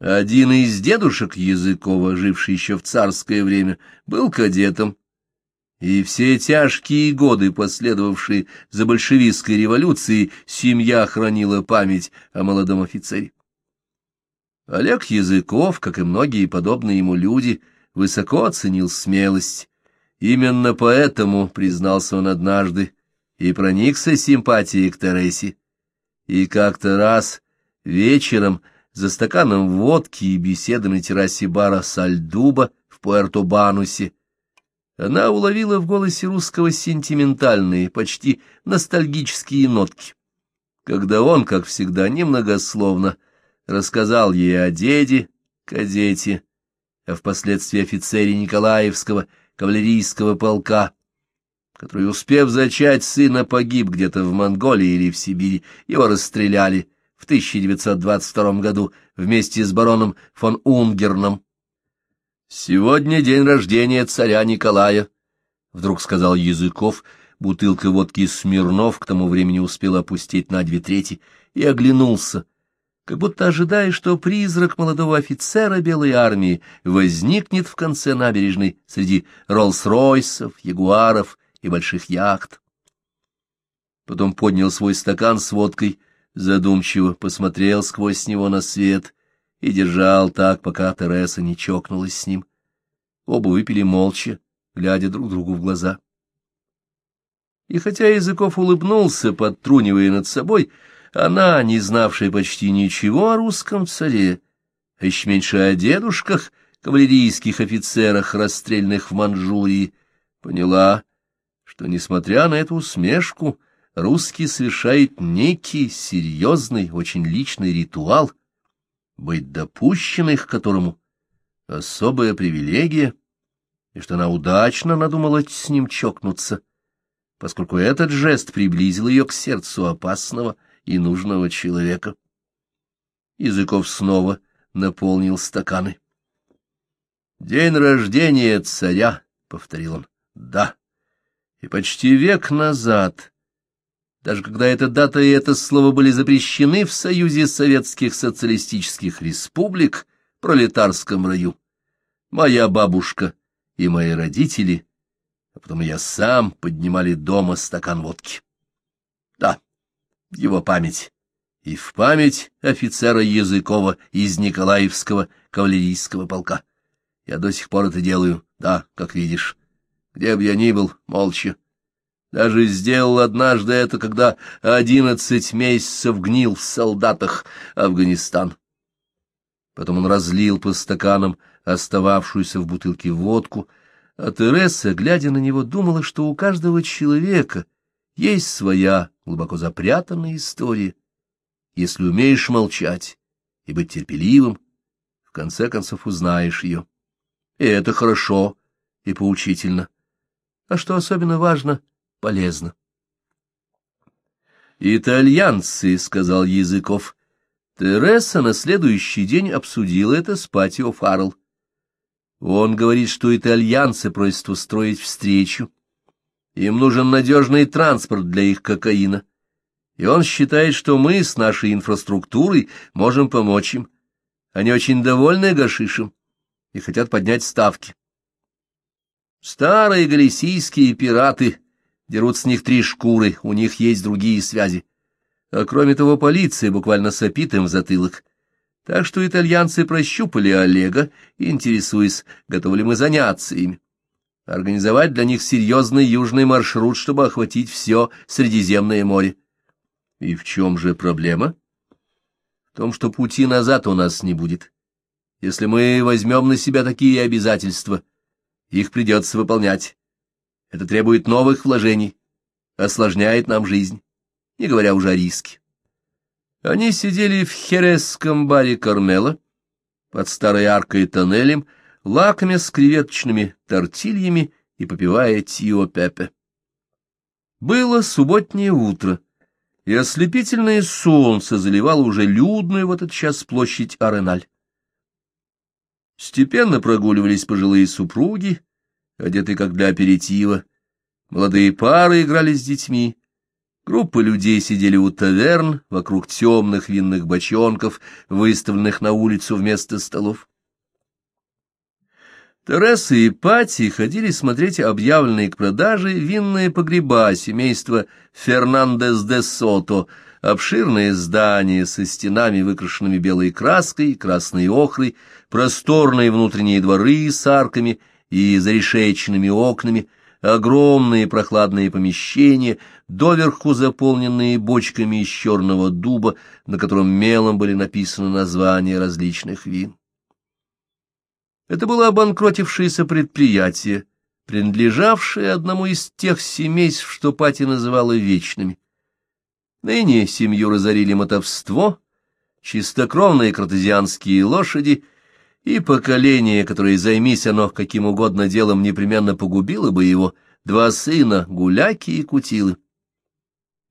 Один из дедушек Языкова, живший еще в царское время, был кадетом, и все тяжкие годы, последовавшие за большевистской революцией, семья хранила память о молодом офицере. Олег Языков, как и многие подобные ему люди, высоко оценил смелость. Именно поэтому, признался он однажды, и проникся симпатией к Тересе. И как-то раз вечером за стаканом водки и беседой на террасе бара Сальдуба в Пуэрто-Банусе она уловила в голосе русского сентиментальные, почти ностальгические нотки. Когда он, как всегда, немногословно рассказал ей о деде, кадете, а впоследствии офицере Николаевского кавалерийского полка, который, успев зачать сына, погиб где-то в Монголии или в Сибири, его расстреляли в 1922 году вместе с бароном фон Унгерном. «Сегодня день рождения царя Николая», — вдруг сказал Языков, бутылка водки Смирнов к тому времени успела опустить на две трети, и оглянулся, как будто ожидая, что призрак молодого офицера Белой армии возникнет в конце набережной среди Роллс-Ройсов, Ягуаров и больших яхт. Потом поднял свой стакан с водкой, задумчиво посмотрел сквозь него на свет и держал так, пока Тереса не чокнулась с ним. Оба выпили молча, глядя друг другу в глаза. И хотя Языков улыбнулся, подтрунивая над собой, она, не знавшая почти ничего о русском царе, а еще меньше о дедушках, кавалерийских офицерах, расстрельных в Манчжурии, поняла, что, несмотря на эту усмешку, русский совершает некий серьезный, очень личный ритуал — быть допущенных к которому особая привилегия, и что она удачно надумала с ним чокнуться, поскольку этот жест приблизил ее к сердцу опасного и нужного человека. Языков снова наполнил стаканы. «День рождения царя», — повторил он, — «да». И почти век назад даже когда эта дата и это слово были запрещены в Союзе Советских Социалистических Республик, пролетарском раю. Моя бабушка и мои родители, а потом я сам поднимали дома стакан водки. Да, его память. И в память офицера Языкова из Николаевского кавалерийского полка. Я до сих пор это делаю, да, как видишь. Где бы я ни был, молча, даже сделал однажды это, когда одиннадцать месяцев гнил в солдатах Афганистан. Потом он разлил по стаканам остававшуюся в бутылке водку, а Тереса, глядя на него, думала, что у каждого человека есть своя глубоко запрятанная история. Если умеешь молчать и быть терпеливым, в конце концов узнаешь ее. И это хорошо и поучительно. А что особенно важно — полезно. «Итальянцы», — сказал Языков. Тереса на следующий день обсудила это с Патио Фаррелл. Он говорит, что итальянцы просят устроить встречу. Им нужен надежный транспорт для их кокаина. И он считает, что мы с нашей инфраструктурой можем помочь им. Они очень довольны гашишем и хотят поднять ставки. Старые галисийские пираты Дерут с них три шкуры, у них есть другие связи. А кроме того, полиция буквально сопит им в затылок. Так что итальянцы прощупали Олега, интересуясь, готовы ли мы заняться ими. Организовать для них серьезный южный маршрут, чтобы охватить все Средиземное море. И в чем же проблема? В том, что пути назад у нас не будет. Если мы возьмем на себя такие обязательства, их придется выполнять. Это требует новых вложений, осложняет нам жизнь, не говоря уже о риске. Они сидели в хересском баре Кармела под старой аркой и тоннелем, лакомя с креветочными тортильями и попивая тио пепе. Было субботнее утро, и ослепительное солнце заливало уже людную в этот час площадь Ареналь. Степенно прогуливались пожилые супруги, одетые как для аперитива. Молодые пары играли с детьми. Группы людей сидели у таверн, вокруг темных винных бочонков, выставленных на улицу вместо столов. Тереса и Пати ходили смотреть объявленные к продаже винные погреба семейства Фернандес де Сото, обширное здание со стенами, выкрашенными белой краской красной охрой, просторные внутренние дворы с арками и зарешеченными окнами, огромные прохладные помещения, доверху заполненные бочками из черного дуба, на котором мелом были написаны названия различных вин. Это было обанкротившееся предприятие, принадлежавшее одному из тех семейств, что Пати называла вечными. Ныне семью разорили мотовство, чистокровные картезианские лошади и поколение, которое, займись оно каким угодно делом, непременно погубило бы его, два сына, гуляки и кутилы.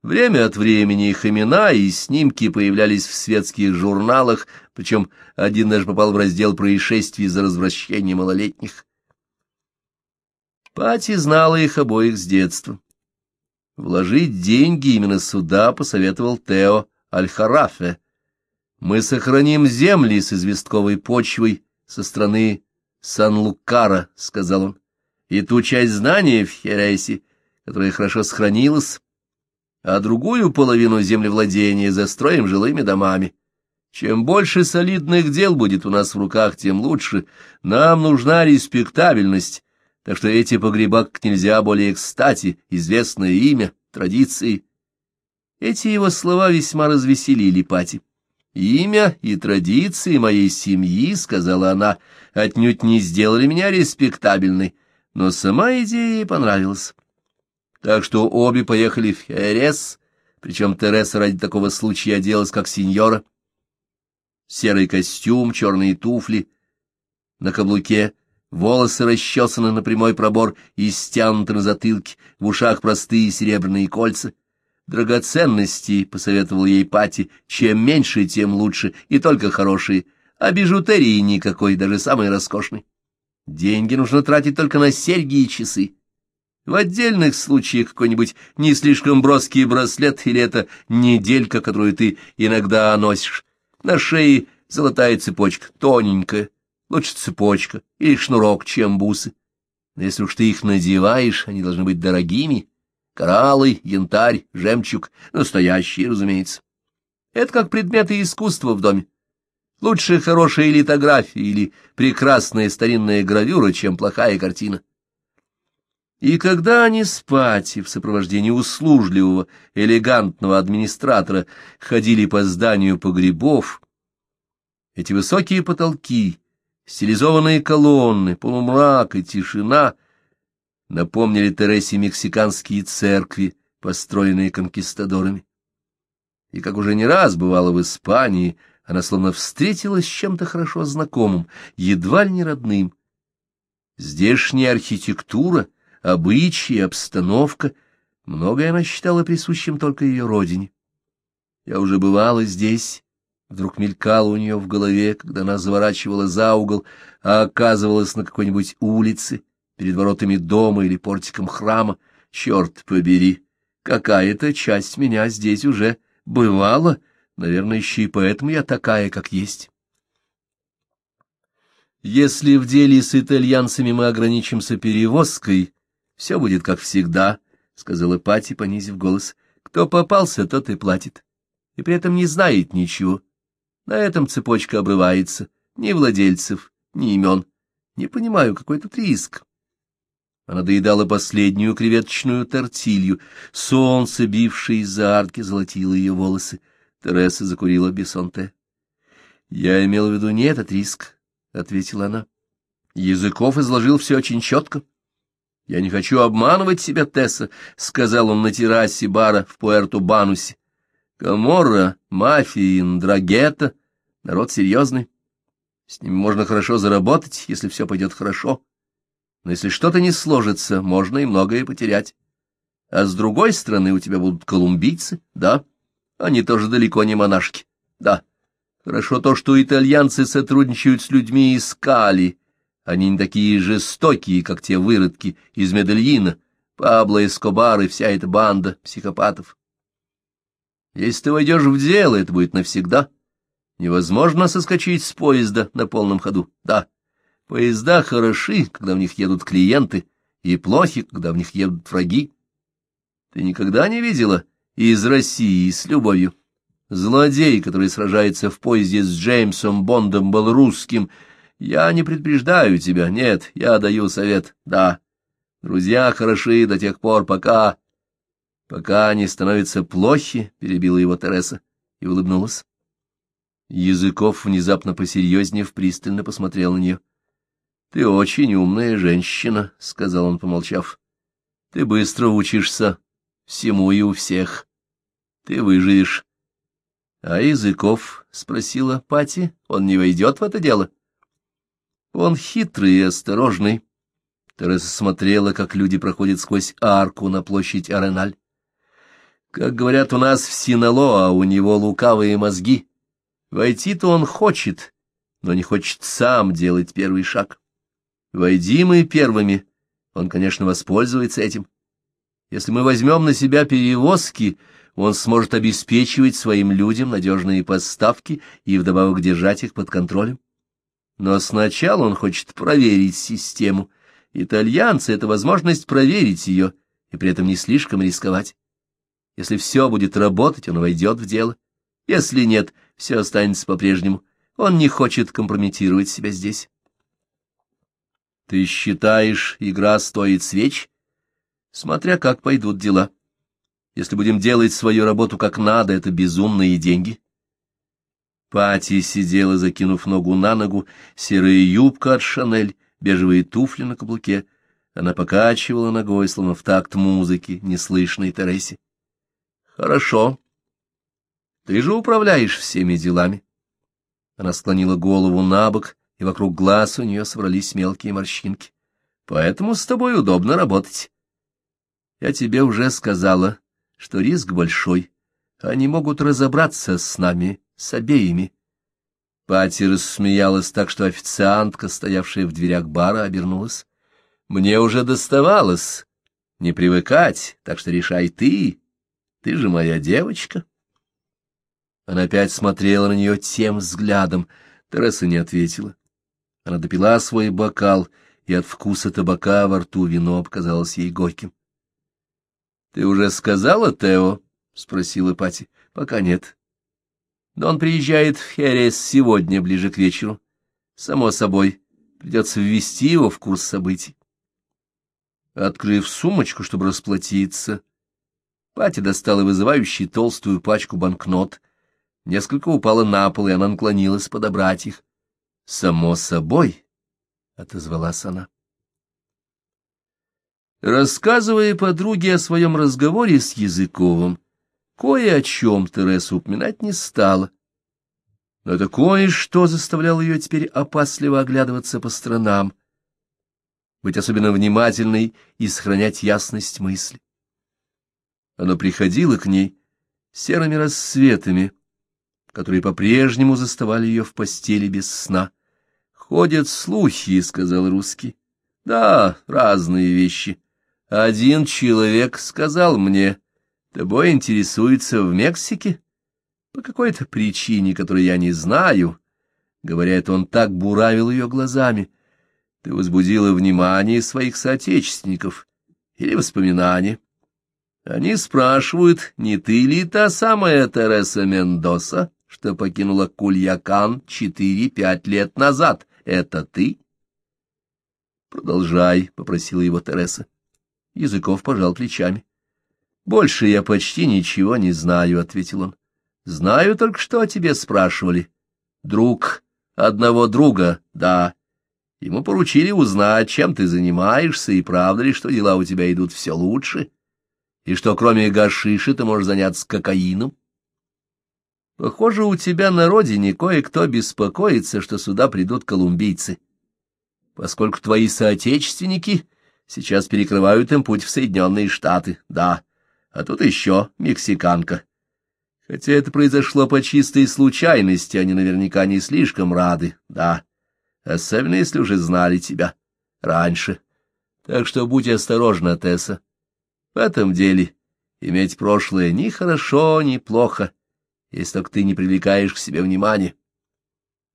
Время от времени их имена и снимки появлялись в светских журналах, причем один даже попал в раздел происшествий за развращение малолетних. Пати знала их обоих с детства. Вложить деньги именно сюда посоветовал Тео Аль-Харафе. Мы сохраним земли с известковой почвой со стороны Сан-Лукара, — сказал он, — и ту часть знания в Хересе, которая хорошо сохранилась, а другую половину землевладения застроим жилыми домами. Чем больше солидных дел будет у нас в руках, тем лучше. Нам нужна респектабельность, так что эти погреба как нельзя более кстати, известное имя, традиции. Эти его слова весьма развеселили Пати. «Имя и традиции моей семьи, — сказала она, — отнюдь не сделали меня респектабельной, но сама идея ей понравилась. Так что обе поехали в Херес, причем Тереса ради такого случая оделась как сеньора. Серый костюм, черные туфли на каблуке, волосы расчесаны на прямой пробор и стянуты на затылке, в ушах простые серебряные кольца. Драгоценности, — посоветовал ей Пати, — чем меньше, тем лучше, и только хорошие, а бижутерии никакой, даже самой роскошной. Деньги нужно тратить только на серьги и часы. В отдельных случаях какой-нибудь не слишком броский браслет или эта неделька, которую ты иногда носишь. На шее золотая цепочка, тоненькая, лучше цепочка или шнурок, чем бусы. Но если уж ты их надеваешь, они должны быть дорогими. Кораллы, янтарь, жемчуг, настоящие, разумеется. Это как предметы искусства в доме. Лучше хорошая литография или прекрасная старинная гравюра, чем плохая картина. И когда они с Пати в сопровождении услужливого, элегантного администратора ходили по зданию погребов, эти высокие потолки, стилизованные колонны, полумрак и тишина напомнили Тересе мексиканские церкви, построенные конкистадорами. И как уже не раз бывало в Испании, она словно встретилась с чем-то хорошо знакомым, едва ли не родным. Здешняя архитектура — обычаи, обстановка, многое она считала присущим только ее родине. Я уже бывала здесь, вдруг мелькало у нее в голове, когда она заворачивала за угол, а оказывалась на какой-нибудь улице, перед воротами дома или портиком храма. Черт побери, какая-то часть меня здесь уже бывала, наверное, еще и поэтому я такая, как есть. Если в деле с итальянцами мы ограничимся перевозкой, все будет как всегда, — сказала Пати, понизив голос. Кто попался, тот и платит. И при этом не знает ничего. На этом цепочка обрывается. Ни владельцев, ни имен. Не понимаю, какой тут риск. Она доедала последнюю креветочную тортилью. Солнце, бившее из-за арки, золотило ее волосы. Тереса закурила бесонте. — Я имела в виду не этот риск, — ответила она. Языков изложил все очень четко. — Я не хочу обманывать себя, Тесса, — сказал он на террасе бара в Пуэрто-Банусе. — Каморра, мафия, Ндрагета — народ серьезный. С ними можно хорошо заработать, если все пойдет хорошо. Но если что-то не сложится, можно и многое потерять. А с другой стороны у тебя будут колумбийцы, да, они тоже далеко не монашки, да. Хорошо то, что итальянцы сотрудничают с людьми из Кали, они не такие жестокие, как те выродки из Медельина, Пабло Эскобар и вся эта банда психопатов. Если ты войдешь в дело, это будет навсегда. Невозможно соскочить с поезда на полном ходу. Да, поезда хороши, когда в них едут клиенты, и плохи, когда в них едут враги. Ты никогда не видела из России с любовью? Злодей, который сражается в поезде с Джеймсом Бондом, был русским. Я не предупреждаю тебя, нет, я даю совет, да. Друзья хороши до тех пор, пока... Пока они становятся плохи, — перебила его Тереса и улыбнулась. Языков, внезапно посерьезнее, пристально посмотрел на нее. — Ты очень умная женщина, — сказал он, помолчав. — Ты быстро учишься всему и у всех. Ты выживешь. — А Языков? — спросила Пати. — Он не войдет в это дело? — Он хитрый и осторожный. Тереса смотрела, как люди проходят сквозь арку на площадь Ареналь. Как говорят у нас в Синалоа, у него лукавые мозги. Войти-то он хочет, но не хочет сам делать первый шаг. Войди мы первыми, он, конечно, воспользуется этим. Если мы возьмем на себя перевозки, он сможет обеспечивать своим людям надежные поставки и вдобавок держать их под контролем. Но сначала он хочет проверить систему. Итальянцы — это возможность проверить ее и при этом не слишком рисковать. Если все будет работать, он войдет в дело. Если нет, все останется по-прежнему. Он не хочет компрометировать себя здесь. Ты считаешь, игра стоит свеч? Смотря как пойдут дела. Если будем делать свою работу как надо, это безумные деньги. Пати сидела, закинув ногу на ногу, серая юбка от Шанель, бежевые туфли на каблуке. Она покачивала ногой, словно в такт музыки, неслышной Тересе. Хорошо. Ты же управляешь всеми делами. Она склонила голову на бок, и вокруг глаз у нее собрались мелкие морщинки. Поэтому с тобой удобно работать. Я тебе уже сказала, что риск большой. Они могут разобраться с нами, с обеими. Пати рассмеялась так, что официантка, стоявшая в дверях бара, обернулась. Мне уже доставалось не привыкать, так что решай ты. Ты же моя девочка. Она опять смотрела на нее тем взглядом. Тереса не ответила. Она допила свой бокал, и от вкуса табака во рту вино показалось ей горьким. — Ты уже сказала, Тео? — спросила Пати. — Пока нет. Но он приезжает в Херес сегодня, ближе к вечеру. Само собой, придется ввести его в курс событий. Открыв сумочку, чтобы расплатиться, Пати достала вызывающую толстую пачку банкнот. Несколько упало на пол, и она наклонилась подобрать их. — Само собой, — отозвалась она. Рассказывая подруге о своем разговоре с Языковым, кое о чем Тереса упоминать не стала. Но это кое-что заставляло ее теперь опасливо оглядываться по сторонам, быть особенно внимательной и сохранять ясность мысли. Оно приходило к ней серыми рассветами, которые по-прежнему заставали ее в постели без сна. «Ходят слухи», — сказал русский. «Да, разные вещи. Один человек сказал мне, тобой интересуется в Мексике? По какой-то причине, которую я не знаю». Говорят, он так буравил ее глазами. Ты возбудила внимание своих соотечественников или воспоминания. Они спрашивают, не ты ли та самая Тереса Мендоса, что покинула Кульякан четыре-пять лет назад? Это ты? Продолжай, — попросила его Тереса. Языков пожал плечами. Больше я почти ничего не знаю, — ответил он. Знаю только, что о тебе спрашивали. Друг одного друга, да. Ему поручили узнать, чем ты занимаешься, и правда ли, что дела у тебя идут все лучше. — и что кроме гашиши ты можешь заняться кокаином? Похоже, у тебя на родине кое-кто беспокоится, что сюда придут колумбийцы, поскольку твои соотечественники сейчас перекрывают им путь в Соединенные Штаты, да, а тут еще мексиканка. Хотя это произошло по чистой случайности, они наверняка не слишком рады, да, особенно если уже знали тебя раньше. Так что будь осторожна, Тесса. В этом деле Иметь прошлое ни хорошо, ни плохо, если только ты не привлекаешь к себе внимания.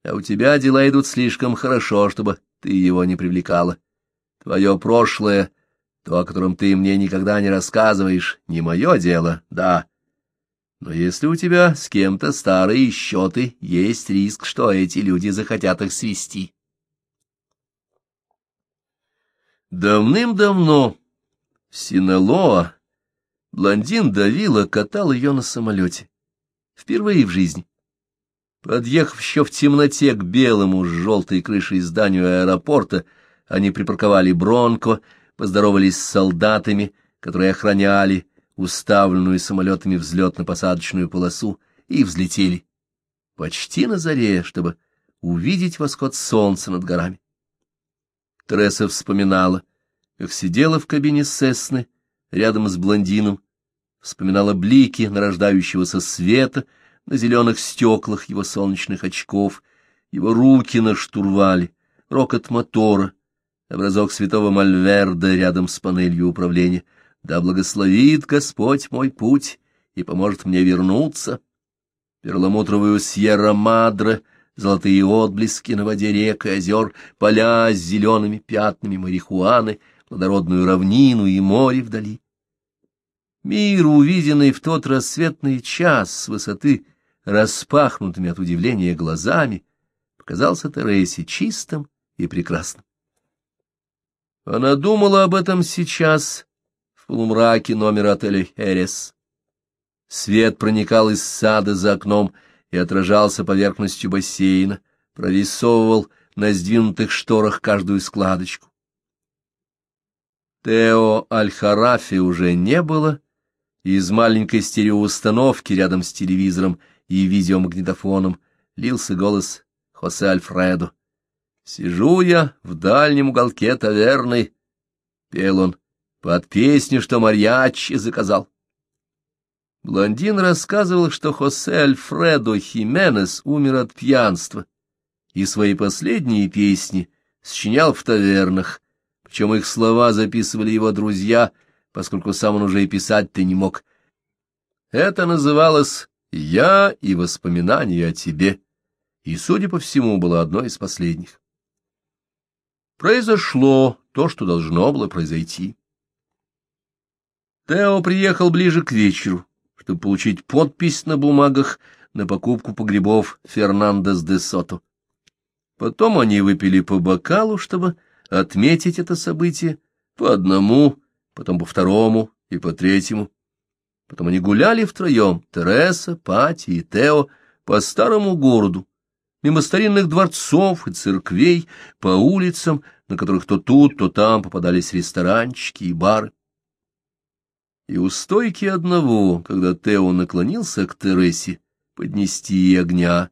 А у тебя дела идут слишком хорошо, чтобы ты его не привлекала. Твое прошлое, то, о котором ты мне никогда не рассказываешь, не мое дело, да. Но если у тебя с кем-то старые счеты, есть риск, что эти люди захотят их свести. Давным-давно в Синалоа блондин давила, катал ее на самолете. Впервые в жизни. Подъехав еще в темноте к белому с желтой крышей зданию аэропорта, они припарковали Бронко, поздоровались с солдатами, которые охраняли уставленную самолетами взлетно-посадочную полосу, и взлетели. Почти на заре, чтобы увидеть восход солнца над горами. Тереса вспоминала, как сидела в кабине Сесны рядом с блондином, вспоминала блики нарождающегося света на зеленых стеклах его солнечных очков, его руки на штурвале, рокот мотора, образок святого Мальверда рядом с панелью управления. Да благословит Господь мой путь и поможет мне вернуться. Перламутровую Сьерра-Мадре, золотые отблески на воде рек и озер, поля с зелеными пятнами марихуаны, плодородную равнину и море вдали. Мир, увиденный в тот рассветный час с высоты, распахнутыми от удивления глазами, показался Тересе чистым и прекрасным. Она думала об этом сейчас, в полумраке номера отеля «Эрес». Свет проникал из сада за окном и отражался поверхностью бассейна, прорисовывал на сдвинутых шторах каждую складочку. Тео Аль-Харафи уже не было, из маленькой стереоустановки рядом с телевизором и видеомагнитофоном лился голос Хосе Альфредо. Сижу я в дальнем уголке таверны, — пел он, — под песню, что Марьячи заказал. Блондин рассказывал, что Хосе Альфредо Хименес умер от пьянства и свои последние песни сочинял в тавернах, причем их слова записывали его друзья, поскольку сам он уже и писать-то не мог. Это называлось «Я и воспоминания о тебе», и, судя по всему, было одной из последних. Произошло то, что должно было произойти. Тео приехал ближе к вечеру, чтобы получить подпись на бумагах на покупку погребов Фернандес де Сото. Потом они выпили по бокалу, чтобы отметить это событие по одному, потом по второму и по третьему. Потом они гуляли втроем, Тереса, Пати и Тео, по старому городу, мимо старинных дворцов и церквей, по улицам, на которых то тут, то там попадались ресторанчики и бары. И у стойки одного, когда Тео наклонился к Тересе поднести ей огня,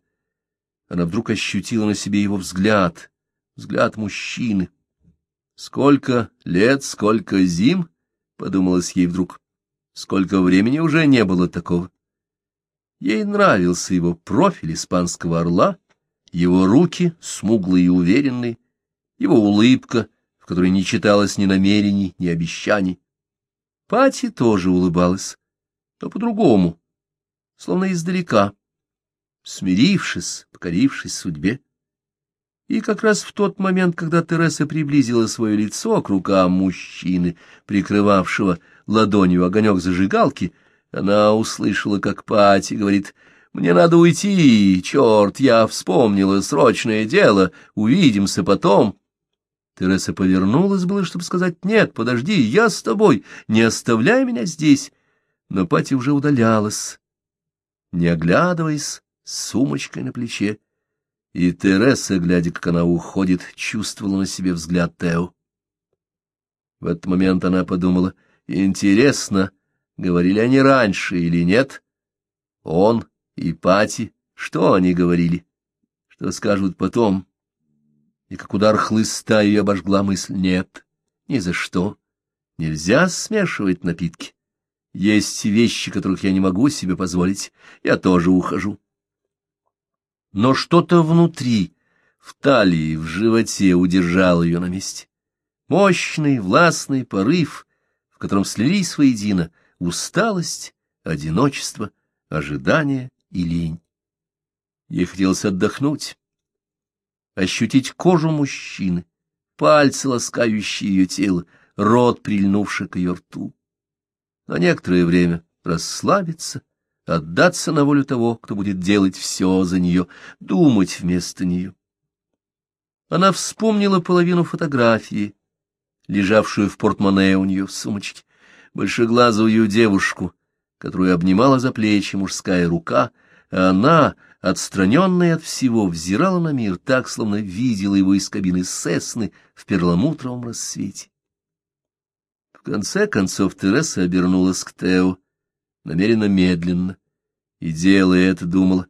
она вдруг ощутила на себе его взгляд, взгляд мужчины. «Сколько лет, сколько зим!» — подумалось ей вдруг. «Сколько времени уже не было такого!» Ей нравился его профиль испанского орла, его руки, смуглые и уверенные, его улыбка, в которой не читалось ни намерений, ни обещаний. Пати тоже улыбалась, но по-другому, словно издалека, смирившись, покорившись судьбе. И как раз в тот момент, когда Тереса приблизила свое лицо к рукам мужчины, прикрывавшего ладонью огонек зажигалки, она услышала, как Пати говорит — мне надо уйти, черт, я вспомнила срочное дело, увидимся потом. Тереса повернулась было, чтобы сказать «Нет, подожди, я с тобой, не оставляй меня здесь». Но Пати уже удалялась, не оглядываясь, с сумочкой на плече. И Тереса, глядя, как она уходит, чувствовала на себе взгляд Тео. В этот момент она подумала, интересно, говорили они раньше или нет? Он и Пати, что они говорили? Что скажут потом? И как удар хлыста ее обожгла мысль «нет, ни за что». Нельзя смешивать напитки. Есть вещи, которых я не могу себе позволить, я тоже ухожу. Но что-то внутри, в талии, в животе удержало ее на месте. Мощный, властный порыв, в котором слились воедино усталость, одиночество, ожидание и лень. Ей хотелось отдохнуть, ощутить кожу мужчины, пальцы, ласкающие ее тело, рот, прильнувший к ее рту. На некоторое время расслабиться, отдаться на волю того, кто будет делать все за нее, думать вместо нее. Она вспомнила половину фотографии, лежавшую в портмоне у нее в сумочке, большеглазую девушку, которую обнимала за плечи мужская рука, а она, отстраненная от всего, взирала на мир так, словно видела его из кабины Сесны в перламутровом рассвете. В конце концов Тереса обернулась к Тео, намеренно медленно, и, делая это, думала,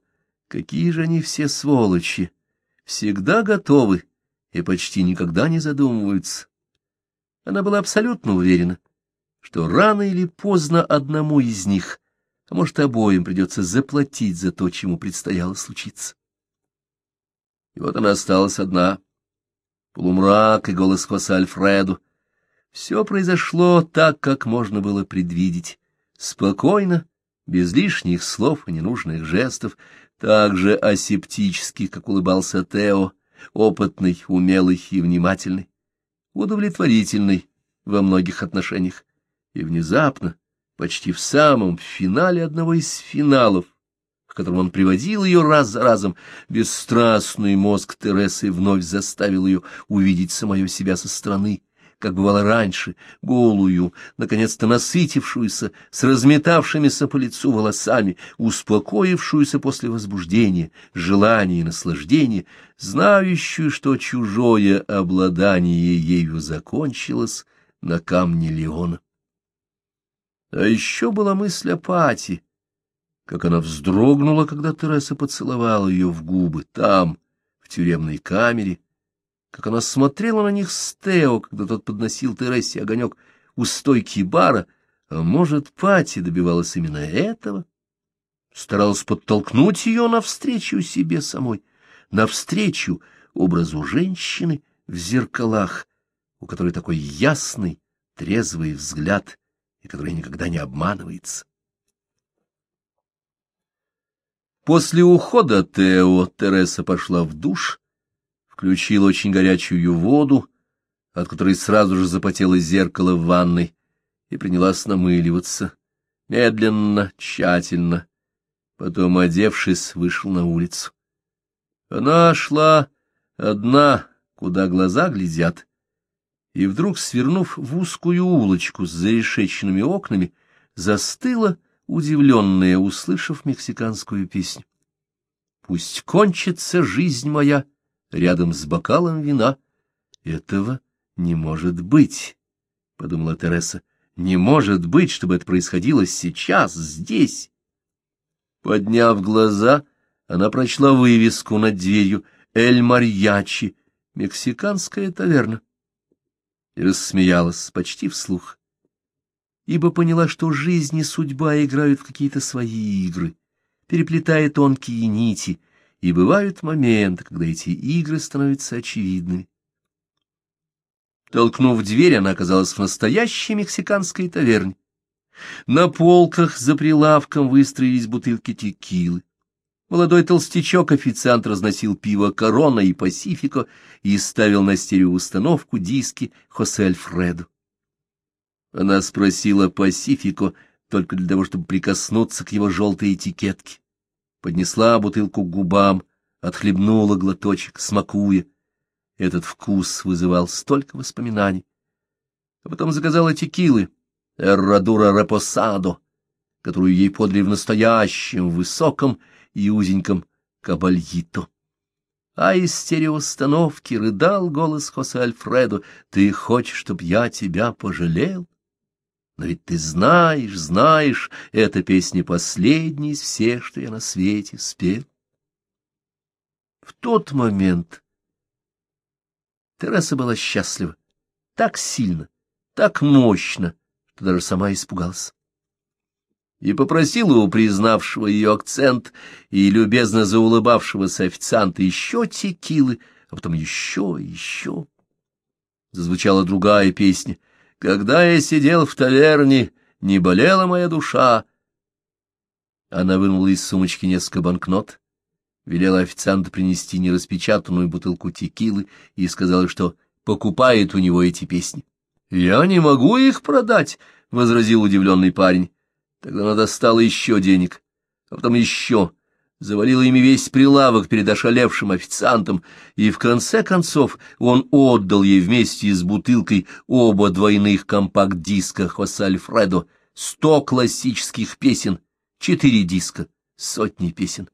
какие же они все сволочи, всегда готовы и почти никогда не задумываются. Она была абсолютно уверена, что рано или поздно одному из них, а может, обоим придется заплатить за то, чему предстояло случиться. И вот она осталась одна. Полумрак и голос Хоса Альфреду. Все произошло так, как можно было предвидеть. Спокойно, без лишних слов и ненужных жестов, так же асептически, как улыбался Тео, опытный, умелый и внимательный, удовлетворительный во многих отношениях. И внезапно, почти в самом финале одного из финалов, к которому он приводил ее раз за разом, бесстрастный мозг Тересы вновь заставил ее увидеть самое себя со стороны, как бывало раньше, голую, наконец-то насытившуюся, с разметавшимися по лицу волосами, успокоившуюся после возбуждения, желания и наслаждения, знающую, что чужое обладание ею закончилось на камне Леона. А еще была мысль о Пати, как она вздрогнула, когда Тереса поцеловала ее в губы там, в тюремной камере, как она смотрела на них с Тео, когда тот подносил Тересе огонек у стойки бара, а может, Пати добивалась именно этого? Старалась подтолкнуть ее навстречу себе самой, навстречу образу женщины в зеркалах, у которой такой ясный, трезвый взгляд и которая никогда не обманывается. После ухода Тео Тереса пошла в душ, включил очень горячую воду, от которой сразу же запотело зеркало в ванной, и принялась намыливаться, медленно, тщательно. Потом, одевшись, вышел на улицу. Она шла одна, куда глаза глядят, и вдруг, свернув в узкую улочку с зарешеченными окнами, застыла, удивленная, услышав мексиканскую песню. «Пусть кончится жизнь моя!» Рядом с бокалом вина. Этого не может быть, — подумала Тереса. Не может быть, чтобы это происходило сейчас, здесь. Подняв глаза, она прочла вывеску над дверью «Эль Марьячи», мексиканская таверна. И рассмеялась почти вслух, ибо поняла, что жизнь и судьба играют в какие-то свои игры, переплетая тонкие нити, и бывают моменты, когда эти игры становятся очевидными. Толкнув дверь, она оказалась в настоящей мексиканской таверне. На полках за прилавком выстроились бутылки текилы. Молодой толстячок-официант разносил пиво «Корона» и «Пасифико» и ставил на стереоустановку диски Хосе Альфредо. Она спросила «Пасифико» только для того, чтобы прикоснуться к его желтой этикетке поднесла бутылку к губам, отхлебнула глоточек, смакуя. Этот вкус вызывал столько воспоминаний. А потом заказала текилы, эррадура репосадо, которую ей подали в настоящем, высоком и узеньком кабальито. А из стереоустановки рыдал голос Хосе Альфредо, «Ты хочешь, чтоб я тебя пожалел?» Но ведь ты знаешь, знаешь, эта песня последняя из всех, что я на свете спел. В тот момент Терesa была счастлива, так сильно, так мощно, что даже сама испугалась. И попросила у признавшего ее акцент и любезно заулыбавшегося официанта еще текилы, а потом еще и еще. Зазвучала другая песня — когда я сидел в таверне, не болела моя душа. Она вынула из сумочки несколько банкнот, велела официанту принести нераспечатанную бутылку текилы и сказала, что покупает у него эти песни. — Я не могу их продать, — возразил удивленный парень. Тогда она достала еще денег, а потом еще, завалила ими весь прилавок перед ошалевшим официантом, и в конце концов он отдал ей вместе с бутылкой оба двойных компакт-диска Хосе Альфредо, сто классических песен, четыре диска, сотни песен.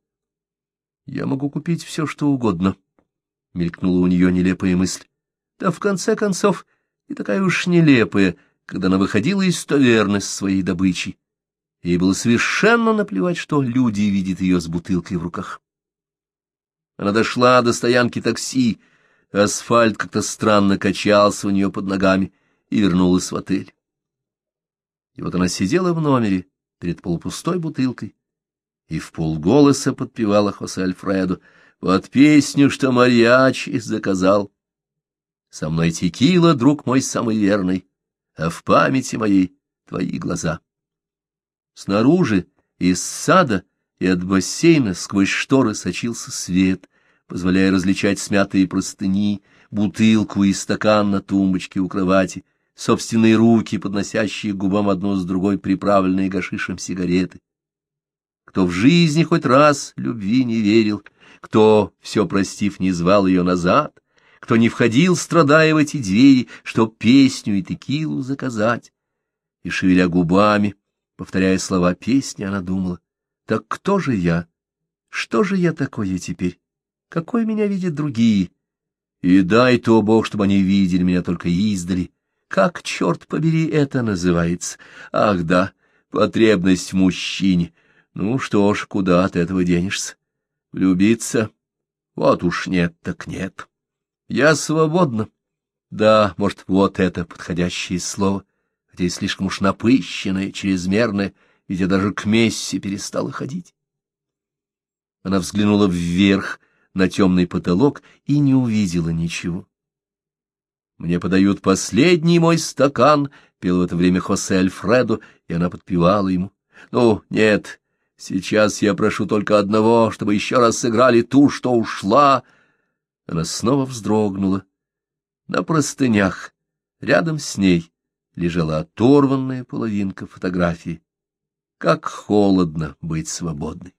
«Я могу купить все, что угодно», — мелькнула у нее нелепая мысль. «Да в конце концов и такая уж нелепая, когда она выходила из таверны с своей добычей. Ей было совершенно наплевать, что люди видят ее с бутылкой в руках. Она дошла до стоянки такси, асфальт как-то странно качался у нее под ногами и вернулась в отель. И вот она сидела в номере перед полупустой бутылкой и в полголоса подпевала Хосе Альфреду вот песню, что Марьячи заказал. Со мной текила, друг мой самый верный, а в памяти моей твои глаза. Снаружи, из сада и от бассейна сквозь шторы сочился свет, позволяя различать смятые простыни, бутылку и стакан на тумбочке у кровати, собственные руки, подносящие к губам одну с другой приправленные гашишем сигареты. Кто в жизни хоть раз любви не верил, кто, все простив, не звал ее назад, кто не входил, страдая в эти двери, чтоб песню и текилу заказать, и, шевеля губами, Повторяя слова песни, она думала, так кто же я? Что же я такое теперь? Какой меня видят другие? И дай то Бог, чтобы они видели меня только издали. Как, черт побери, это называется? Ах, да, потребность в мужчине. Ну что ж, куда от этого денешься? Влюбиться? Вот уж нет, так нет. Я свободна. Да, может, вот это подходящее слово хотя и слишком уж напыщенная, чрезмерная, ведь я даже к Месси перестала ходить. Она взглянула вверх на темный потолок и не увидела ничего. Мне подают последний мой стакан, — пел в это время Хосе Альфредо, и она подпевала ему. Ну, нет, сейчас я прошу только одного, чтобы еще раз сыграли ту, что ушла. Она снова вздрогнула. На простынях, рядом с ней, лежала оторванная половинка фотографии. Как холодно быть свободной!